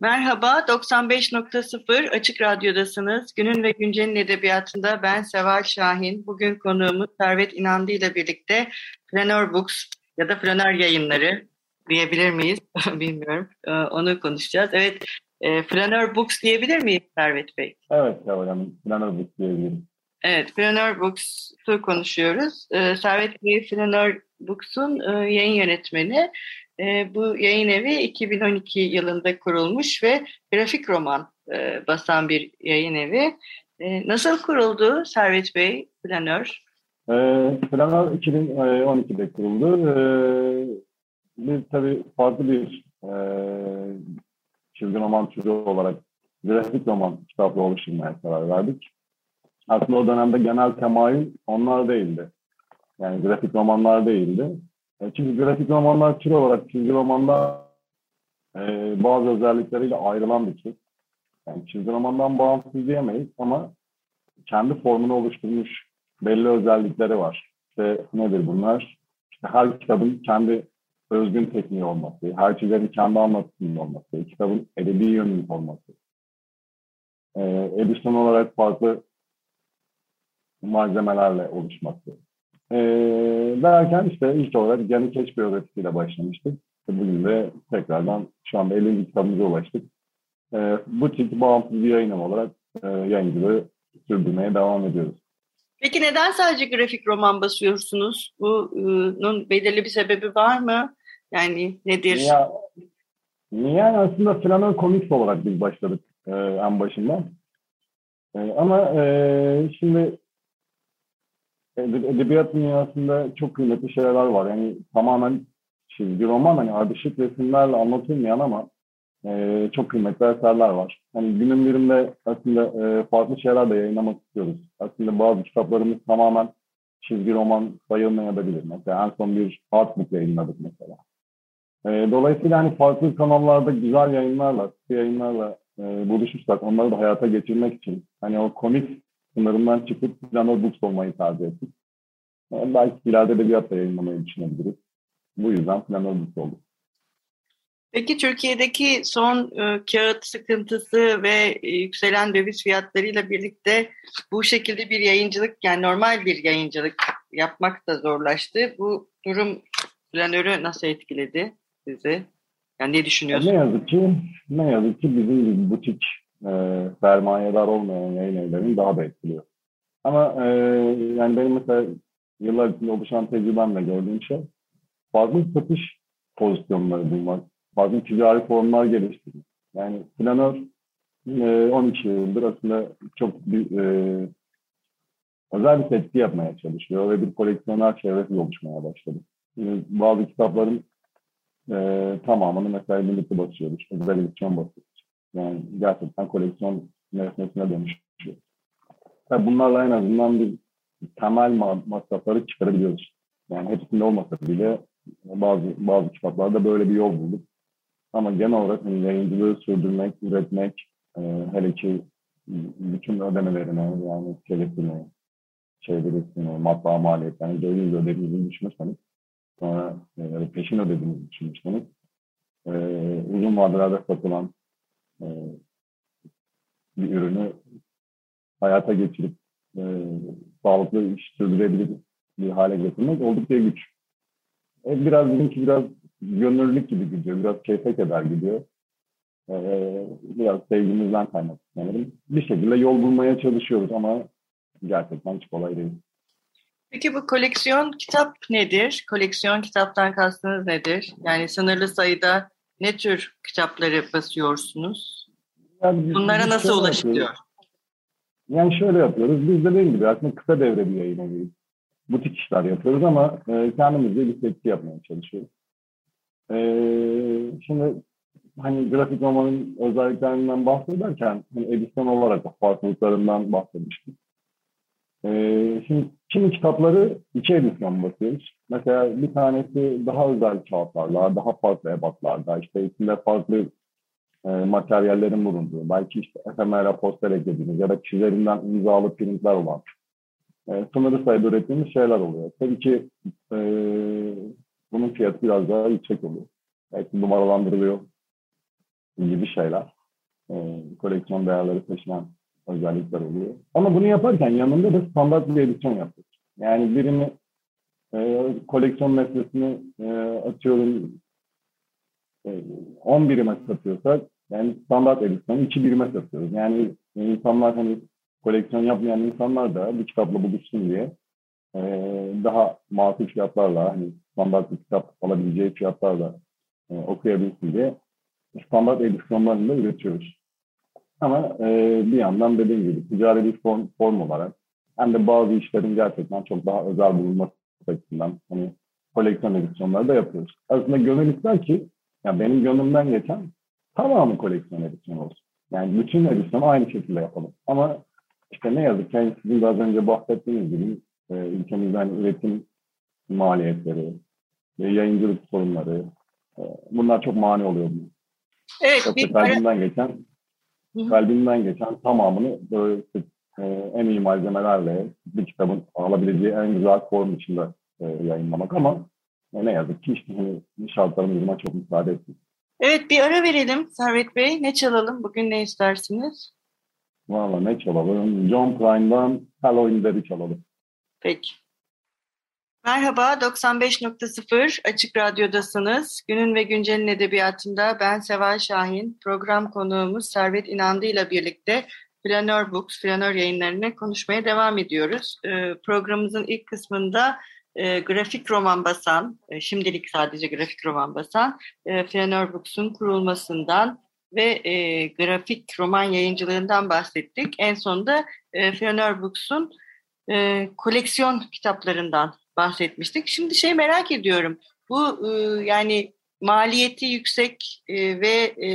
Merhaba, 95.0 Açık Radyo'dasınız. Günün ve Güncel'in edebiyatında ben Seval Şahin. Bugün konuğumuz Servet İnandı ile birlikte Flanör Books ya da Flanör Yayınları diyebilir miyiz? Bilmiyorum. Ee, onu konuşacağız. Evet, e, Flanör Books diyebilir miyiz Servet Bey? Evet Seval Hanım, Flanör Books diyebilirim. Evet, Flanör Books'u konuşuyoruz. Ee, Servet Bey Flanör Books'un e, yayın yönetmeni. E, bu yayın evi 2012 yılında kurulmuş ve grafik roman e, basan bir yayın evi. E, nasıl kuruldu Servet Bey Planör? E, Planör 2012'de kuruldu. E, biz tabii farklı bir e, çizgi roman türü olarak grafik roman kitapla oluşturmaya karar verdik. Aslında o dönemde genel temayül onlar değildi. Yani grafik romanlar değildi. E, çünkü grafik romanlar tür olarak çizgi romanlar e, bazı özellikleriyle ayrılan bir tür. Yani çizgi romandan bağımsız diyemeyiz ama kendi formunu oluşturmuş belli özellikleri var. İşte nedir bunlar? İşte her kitabın kendi özgün tekniği olması, her çizerin kendi anlatımının olması, kitabın edebi yönünün olması. E, edisyon olarak farklı malzemelerle oluşması. E, derken işte ilk olarak Gani Keş biyografisiyle başlamıştık. Bugün de tekrardan şu anda 50. kitabımıza ulaştık. E, bu tip bağımsız bir yayınım olarak e, yayıncılığı sürdürmeye devam ediyoruz. Peki neden sadece grafik roman basıyorsunuz? Bunun belirli bir sebebi var mı? Yani nedir? Ya, yani aslında Flanör Comics olarak biz başladık e, en başından. E, ama e, şimdi edebiyat dünyasında çok kıymetli şeyler var. Yani tamamen çizgi roman hani ardışık resimlerle anlatılmayan ama e, çok kıymetli eserler var. Hani günün birinde aslında e, farklı şeyler de yayınlamak istiyoruz. Aslında bazı kitaplarımız tamamen çizgi roman sayılmayabilir. Mesela en son bir artbook yayınladık mesela. E, dolayısıyla hani farklı kanallarda güzel yayınlarla, yayınlarla e, buluşursak onları da hayata geçirmek için hani o komik sınırından çıkıp Planor Books olmayı tercih ettik. Yani belki ileride edebiyatla yayınlamayı düşünebiliriz. Bu yüzden Planor Books olduk. Peki Türkiye'deki son e, kağıt sıkıntısı ve e, yükselen döviz fiyatlarıyla birlikte bu şekilde bir yayıncılık yani normal bir yayıncılık yapmak da zorlaştı. Bu durum planörü nasıl etkiledi sizi? Yani ne düşünüyorsunuz? Ne yazık ki ne yazık ki bizim butik e, sermayedar olmayan yayın evlerini daha da etkiliyor. Ama e, yani benim mesela yıllar içinde oluşan tecrübemle gördüğüm şey farklı satış pozisyonları bulmak, farklı ticari formlar geliştirmek. Yani planör e, 12 yıldır aslında çok bir, e, özel bir tepki yapmaya çalışıyor ve bir koleksiyoner çevresi oluşmaya başladı. Yani bazı kitapların e, tamamını mesela birlikte basıyoruz, özel edisyon basıyoruz. Yani gerçekten koleksiyon nesnesine dönüşüyor. Yani bunlarla en azından bir temel masrafları çıkarabiliyoruz. Yani hepsinde olmasa bile bazı bazı kitaplarda böyle bir yol bulduk. Ama genel olarak hani yayıncılığı sürdürmek, üretmek, e, hele ki bütün ödemelerine yani telefonu, çevirisini, matbaa maliyetlerini döviz ödediğinizi düşünürseniz, sonra e, peşin ödediğinizi düşünürseniz, e, uzun vadelerde satılan e, bir ürünü hayata geçirip e, sağlıklı iş sürdürebilir bir hale getirmek oldukça güç. E, biraz bizimki biraz gönüllülük gibi gidiyor, biraz keyfe keder gidiyor. E, biraz sevgimizden kaynaklı sanırım. Bir şekilde yol bulmaya çalışıyoruz ama gerçekten hiç kolay değil. Peki bu koleksiyon kitap nedir? Koleksiyon kitaptan kastınız nedir? Yani sınırlı sayıda ne tür kitapları basıyorsunuz? Yani Bunlara nasıl ulaşılıyor? Yani şöyle yapıyoruz. Biz de dediğim gibi aslında kısa devre bir yayın eviyiz. butik işler yapıyoruz ama e, kendimizce seçki yapmaya çalışıyoruz. E, şimdi hani grafik romanın özelliklerinden bahsederken hani edisyon olarak da farklılıklarından bahsetmiştim. Ee, şimdi kimi kitapları iki edisyon bakıyoruz. Mesela bir tanesi daha özel kağıtlarla, daha farklı ebatlarda, işte içinde farklı e, materyallerin bulunduğu, belki işte efemera poster eklediğimiz ya da kişilerinden imzalı printler olan e, sınırlı sayıda ürettiğimiz şeyler oluyor. Tabii ki e, bunun fiyatı biraz daha yüksek oluyor. Belki numaralandırılıyor gibi şeyler. E, koleksiyon değerleri taşıyan özellikler oluyor. Ama bunu yaparken yanında da standart bir edisyon yapıyoruz. Yani birini e, koleksiyon metresini e, atıyorum e, 10 birime satıyorsak yani standart edisyon 2 birime satıyoruz. Yani insanlar hani koleksiyon yapmayan insanlar da bir kitapla buluşsun diye e, daha makul fiyatlarla hani standart bir kitap alabileceği fiyatlarla e, okuyabilsin diye standart edisyonlarını da üretiyoruz. Ama e, bir yandan dediğim gibi ticari bir form, form olarak hem de bazı işlerin gerçekten çok daha özel bulunması açısından hani koleksiyon edisyonları da yapıyoruz. Aslında gönül ister ki yani benim gönlümden geçen tamamı koleksiyon edisyon olsun. Yani bütün edisyonu aynı şekilde yapalım. Ama işte ne yazık ki sizin az önce bahsettiğiniz gibi e, ülkemizden üretim maliyetleri, e, yayıncılık sorunları e, bunlar çok mani oluyor. Evet. Çok bir kalbimden geçen Hı. kalbimden geçen tamamını böyle e, en iyi malzemelerle bir kitabın alabileceği en güzel form içinde e, yayınlamak ama e, ne yazık ki işte hani şartlarımız buna çok müsaade etmiyor. Evet bir ara verelim Servet Bey. Ne çalalım? Bugün ne istersiniz? Valla ne çalalım? John Prine'dan Halloween'leri çalalım. Peki. Merhaba, 95.0 Açık Radyo'dasınız. Günün ve Güncel'in edebiyatında ben Seval Şahin, program konuğumuz Servet İnandı ile birlikte Flanör Books, Flanör yayınlarını konuşmaya devam ediyoruz. Ee, programımızın ilk kısmında e, grafik roman basan, e, şimdilik sadece grafik roman basan, e, Flanör Books'un kurulmasından ve e, grafik roman yayıncılığından bahsettik. En sonunda e, Flanör Books'un koleksiyon kitaplarından bahsetmiştik. Şimdi şey merak ediyorum. Bu e, yani maliyeti yüksek e, ve e,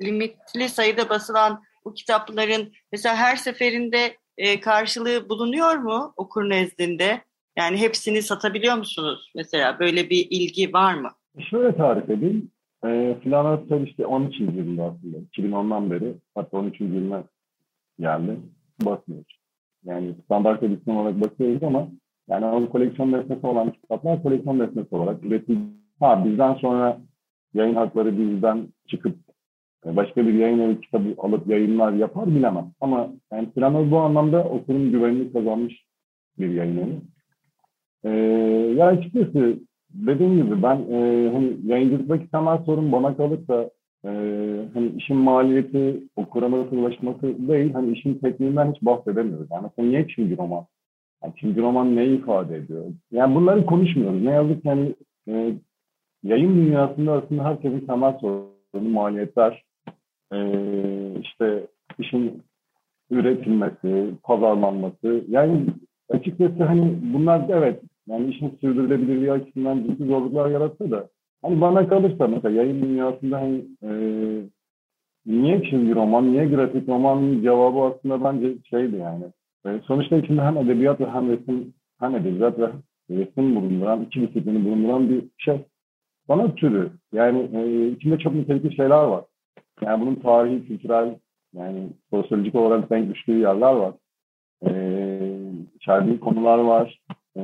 limitli sayıda basılan bu kitapların mesela her seferinde karşılığı bulunuyor mu okur nezdinde? Yani hepsini satabiliyor musunuz mesela? Böyle bir ilgi var mı? Şöyle tarif edeyim. E, Filan işte 13. yılında aslında. 2010'dan beri hatta 13. yılına geldi. Basmıyoruz. Yani standart edisyon olarak bakıyoruz ama yani o koleksiyon nesnesi olan kitaplar koleksiyon nesnesi olarak üretildi. Ha bizden sonra yayın hakları bizden çıkıp başka bir yayın evi kitabı alıp yayınlar yapar bilemem. Ama yani Planoz bu anlamda okurun güvenini kazanmış bir yayın evi. Ee, ya açıkçası dediğim gibi ben e, hani yayıncılıktaki temel sorun bana kalırsa e, hani işin maliyeti okura nasıl ulaşması değil, hani işin tekniğinden hiç bahsedemiyoruz. Yani mesela niye çizgi roman? Yani çizgi roman ne ifade ediyor? Yani bunları konuşmuyoruz. Ne yazık ki yani e, yayın dünyasında aslında herkesin temel sorunu maliyetler, e, işte işin üretilmesi, pazarlanması. Yani açıkçası hani bunlar evet yani işin sürdürülebilirliği açısından ciddi zorluklar yaratsa da hani bana kalırsa mesela yayın dünyasında hani e, niye çizgi roman, niye grafik roman cevabı aslında bence şeydi yani sonuçta içinde hem edebiyat ve hem resim, hem edebiyat ve resim bulunduran, iki disiplini bulunduran bir şey. Sanat türü. Yani e, içinde çok nitelikli şeyler var. Yani bunun tarihi, kültürel, yani sosyolojik olarak denk düştüğü yerler var. E, içerdiği konular var. E,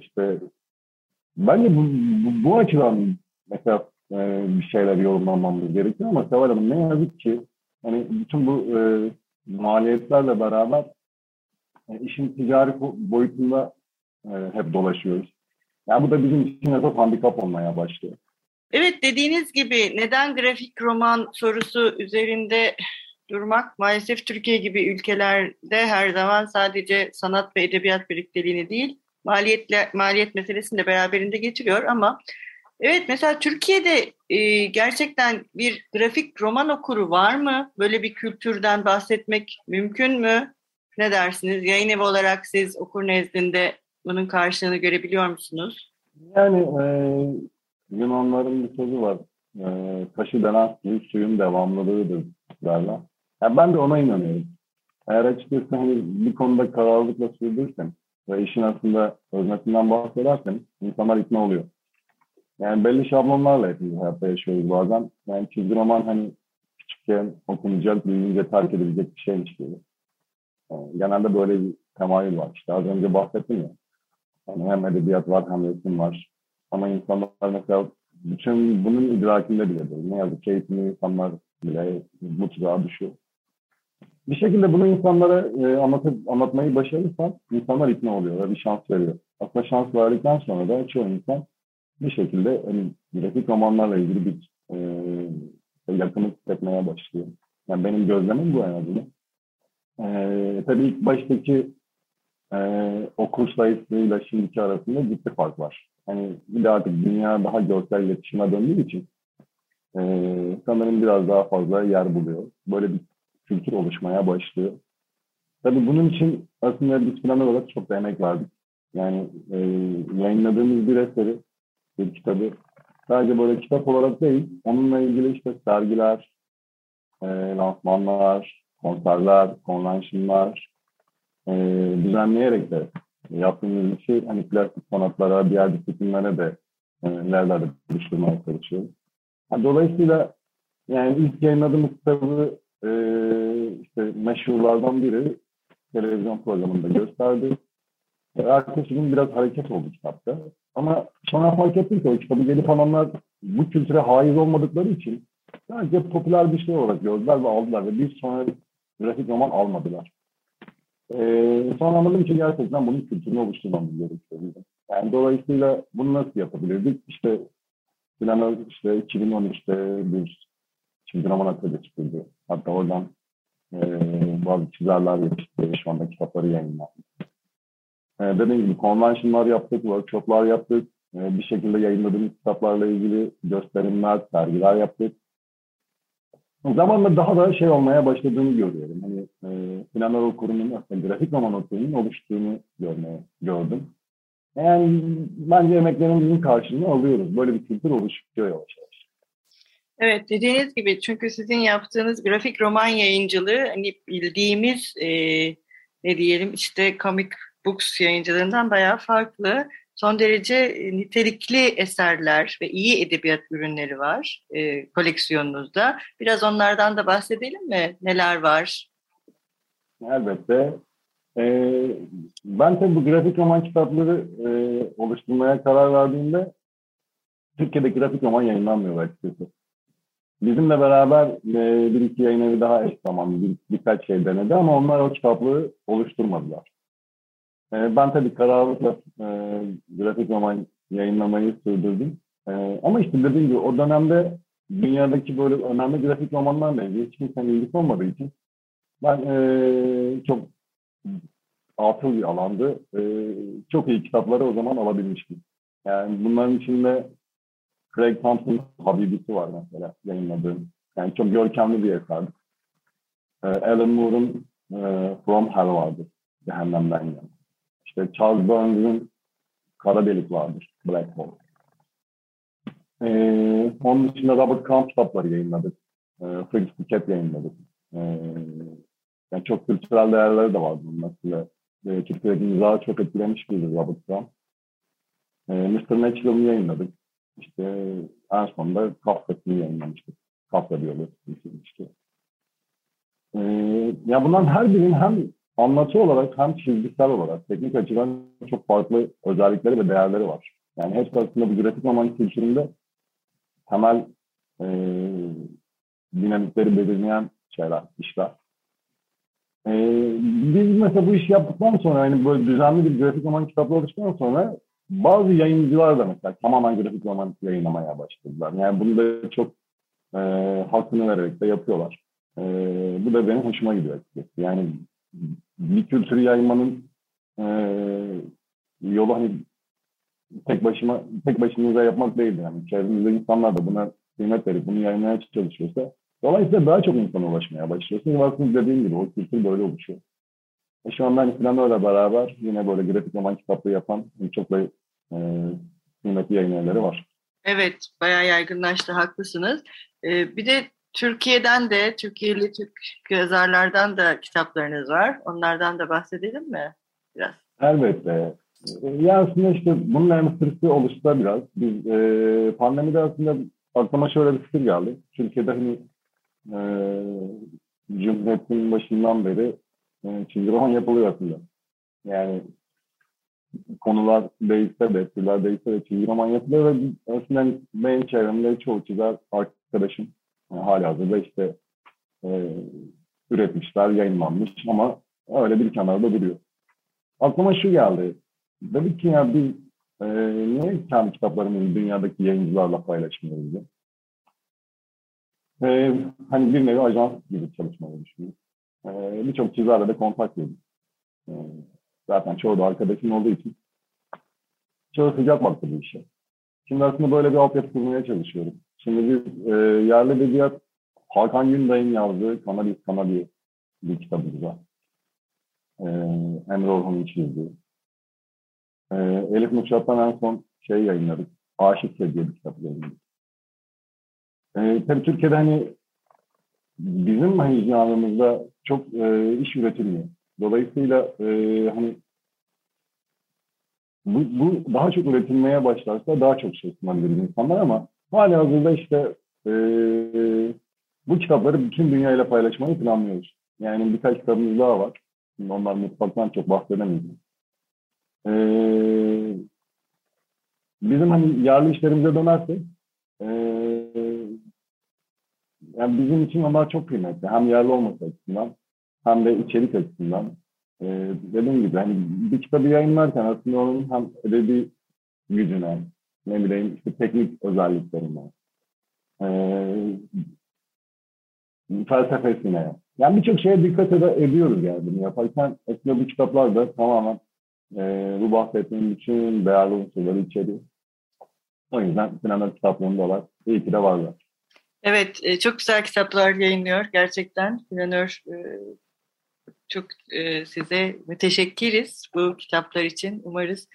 işte bence bu, bu, bu açıdan mesela e, bir şeyler yorumlamamız gerekiyor ama Seval Hanım ne yazık ki hani bütün bu e, maliyetlerle beraber e, işin ticari boyutunda e, hep dolaşıyoruz. Yani bu da bizim için esas handikap olmaya başlıyor. Evet dediğiniz gibi neden grafik roman sorusu üzerinde durmak maalesef Türkiye gibi ülkelerde her zaman sadece sanat ve edebiyat birlikteliğini değil maliyetle maliyet meselesini de beraberinde getiriyor ama evet mesela Türkiye'de e, gerçekten bir grafik roman okuru var mı? Böyle bir kültürden bahsetmek mümkün mü? Ne dersiniz? Yayın evi olarak siz okur nezdinde Bunun karşılığını görebiliyor musunuz? Yani e, Yunanların bir sözü var. E, taşı denen suyu suyun devamlılığıdır derler. Yani ben de ona inanıyorum. Eğer açıkçası hani bir konuda kararlılıkla sürdürürsen ve işin aslında öznesinden bahsedersen insanlar ikna oluyor. Yani belli şablonlarla hepimiz hayatta yaşıyoruz bazen. Yani çizgi roman hani küçükken okunacak, büyüyünce terk edilecek bir şeymiş gibi. Yani genelde böyle bir temayül var. İşte az önce bahsettim ya. Yani hem edebiyat var hem resim var. Ama insanlar mesela bütün bunun idrakinde bile değil. Ne yazık ki eğitimli insanlar bile bu tuzağa düşüyor. Bir şekilde bunu insanlara e, anlatıp, anlatmayı başarırsan insanlar ikna oluyor ve bir şans veriyor. Aslında şans verdikten sonra da çoğu insan bir şekilde hani, grafik romanlarla ilgili bir e, yakınlık hissetmeye başlıyor. Yani benim gözlemim bu en azından. E, tabii ilk baştaki e, okur sayısıyla şimdiki arasında ciddi fark var. Hani bir de artık dünya daha görsel iletişime döndüğü için e, sanırım biraz daha fazla yer buluyor. Böyle bir kültür oluşmaya başlıyor. Tabii bunun için aslında biz planlar olarak çok da emek verdik. Yani e, yayınladığımız bir eseri, bir kitabı sadece böyle kitap olarak değil, onunla ilgili işte sergiler, e, lansmanlar, konserler, konvensiyonlar e, düzenleyerek de yaptığımız bir şey hani plastik sanatlara, diğer disiplinlere de e, nerelerde buluşturmaya çalışıyoruz. Yani dolayısıyla yani ilk yayınladığımız kitabı e, işte meşhurlardan biri televizyon programında gösterdi. Ertesi gün biraz hareket oldu kitapta. Ama sonra fark ettim ki o kitabı gelip alanlar bu kültüre haiz olmadıkları için sadece popüler bir şey olarak gördüler ve aldılar ve bir sonra grafik roman almadılar. Ee, sonra anladım ki gerçekten bunun kültürünü oluşturmamız gerekiyor. Yani dolayısıyla bunu nasıl yapabilirdik? İşte Planör işte 2013'te bir çizgi roman atölye çıkıldı. Hatta oradan e, bazı çizerler yetişti. Şu anda kitapları yayınlandı. E, dediğim gibi konvensiyonlar yaptık, workshoplar yaptık. E, bir şekilde yayınladığımız kitaplarla ilgili gösterimler, sergiler yaptık. Zamanla daha da şey olmaya başladığını görüyorum. Hani e, planör okurunun aslında grafik roman okurunun oluştuğunu görmeye, gördüm. Yani bence emeklerimizin karşılığını alıyoruz. Böyle bir kültür oluşuyor yavaş yavaş. Evet dediğiniz gibi çünkü sizin yaptığınız grafik roman yayıncılığı hani bildiğimiz e, ne diyelim işte comic books yayıncılığından bayağı farklı. Son derece e, nitelikli eserler ve iyi edebiyat ürünleri var e, koleksiyonunuzda. Biraz onlardan da bahsedelim mi? Neler var? Elbette. Ee, ben tabii bu grafik roman kitapları e, oluşturmaya karar verdiğimde Türkiye'de grafik roman yayınlanmıyor açıkçası. Bizimle beraber e, bir iki yayın evi daha eş zamanlı bir, birkaç şey denedi ama onlar o kitaplığı oluşturmadılar. E, ben tabii kararlılıkla e, grafik roman yayınlamayı sürdürdüm. E, ama işte dediğim gibi o dönemde dünyadaki böyle önemli grafik romanlarla ilgili hiç kimsenin ilgisi olmadığı için ben e, çok atıl bir alandı. E, çok iyi kitapları o zaman alabilmiştim. Yani bunların içinde Craig Thompson Habibisi var mesela yayınladığım. Yani çok görkemli bir eserdi. E, Alan Moore'un e, From Hell vardı. Cehennemden yani. İşte Charles Burns'ın Kara Delik vardır. Black Hole. Ee, onun dışında Robert Crumb kitapları yayınladık. Ee, Fritz Pickett yayınladık. Ee, yani çok kültürel değerleri de vardı bunun mesela. E, Türkiye'deki mizahı çok etkilemiş bir Robert Crumb. Ee, Mr. Natural'ı yayınladık. İşte en sonunda Kafka'sını yayınlamıştık. Kafka işte. Ee, ya bundan her birinin hem anlatı olarak hem çizgisel olarak teknik açıdan çok farklı özellikleri ve değerleri var. Yani hepsi aslında bu grafik roman kültüründe temel e, dinamikleri belirleyen şeyler, işler. E, biz mesela bu işi yaptıktan sonra yani böyle düzenli bir grafik roman kitapları oluştuktan sonra bazı yayıncılar da mesela tamamen grafik roman yayınlamaya başladılar. Yani bunu da çok e, hakkını vererek de yapıyorlar. E, bu da benim hoşuma gidiyor. Yani bir kültürü yaymanın e, yolu hani tek başıma tek başınıza yapmak değildir. Yani çevrenizde insanlar da buna kıymet verip bunu yaymaya çalışıyorsa dolayısıyla daha çok insana ulaşmaya başlıyorsunuz. Ve aslında dediğim gibi o kültür böyle oluşuyor. E şu anda hani Planör'le beraber yine böyle grafik roman kitaplığı yapan çok da e, kıymetli yayın evleri var. Evet, bayağı yaygınlaştı, haklısınız. Ee, bir de Türkiye'den de, Türkiye'li Türk yazarlardan da kitaplarınız var. Onlardan da bahsedelim mi biraz? Elbette. Ya aslında işte bunun endüstrisi oluştu biraz. Biz e, pandemide aslında aklıma şöyle bir fikir geldi. Türkiye'de hani e, Cumhuriyet'in başından beri e, çizgi roman yapılıyor aslında. Yani konular değişse de, türler değişse de çizgi roman yapılıyor ve aslında benim çevremde çoğu çizer arkadaşım yani hali hazırda işte e, üretmişler, yayınlanmış ama öyle bir kenarda duruyor. Aklıma şu geldi. Dedik ki ya biz e, niye kendi kitaplarımızı dünyadaki yayıncılarla paylaşmıyoruz diye. E, hani bir nevi ajans gibi çalışmayı düşünüyoruz. E, Birçok çizerle de kontak edin. E, zaten çoğu da arkadaşım olduğu için çoğu sıcak baktı bu işe. Şimdi aslında böyle bir altyapı kurmaya çalışıyorum. Şimdi biz e, yerli edebiyat Hakan Günday'ın yazdığı Kanadis Kanadi bir kitabımız var. E, Emre Orhan'ın çizdiği. E, Elif Mutşat'tan en son şey yayınladık. Aşık diye bir kitap yayınladık. E, tabii Türkiye'de hani bizim hani canımızda çok e, iş üretilmiyor. Dolayısıyla e, hani bu, bu daha çok üretilmeye başlarsa daha çok şey sunabilir insanlar ama hali hazırda işte e, bu kitapları bütün dünyayla paylaşmayı planlıyoruz. Yani birkaç kitabımız daha var. Onlar mutfaktan çok bahsedemeyeceğim. E, bizim hani yerli işlerimize dönersek e, yani bizim için onlar çok kıymetli. Hem yerli olması açısından hem de içerik açısından. Ee, dediğim gibi hani bir kitabı yayınlarken aslında onun hem edebi gücüne, ne bileyim işte teknik özelliklerine, ee, felsefesine. Yani birçok şeye dikkat ed- ediyoruz yani bunu yaparken. Aslında bu kitaplar da tamamen e, bu bahsettiğim bütün değerli unsurları içeriyor. O yüzden sinema kitaplığında var. İyi ki de varlar. Evet, e, çok güzel kitaplar yayınlıyor gerçekten. Planör e, çok e, size müteşekkiriz bu kitaplar için. Umarız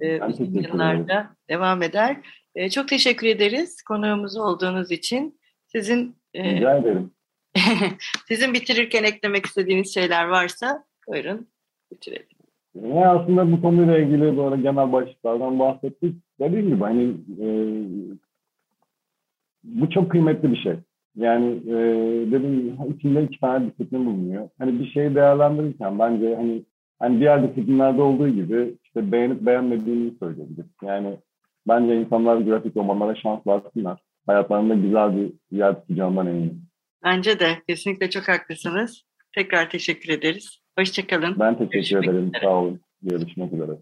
e, uzun yıllarda devam eder. E, çok teşekkür ederiz konuğumuz olduğunuz için. Sizin e, Rica ederim. sizin bitirirken eklemek istediğiniz şeyler varsa buyurun bitirelim. Ya aslında bu konuyla ilgili böyle genel başlıklardan bahsettik. Dediğim gibi hani e, bu çok kıymetli bir şey. Yani e, dedim içinde iki tane disiplin bulunuyor. Hani bir şeyi değerlendirirken bence hani hani diğer disiplinlerde olduğu gibi işte beğenip beğenmediğini söyleyebilir. Yani bence insanlar grafik romanlara şans versinler. Hayatlarında güzel bir yer tutacağından eminim. Bence de. Kesinlikle çok haklısınız. Tekrar teşekkür ederiz. Hoşçakalın. Ben teşekkür Görüşmek ederim. Üzere. Sağ olun. Görüşmek üzere.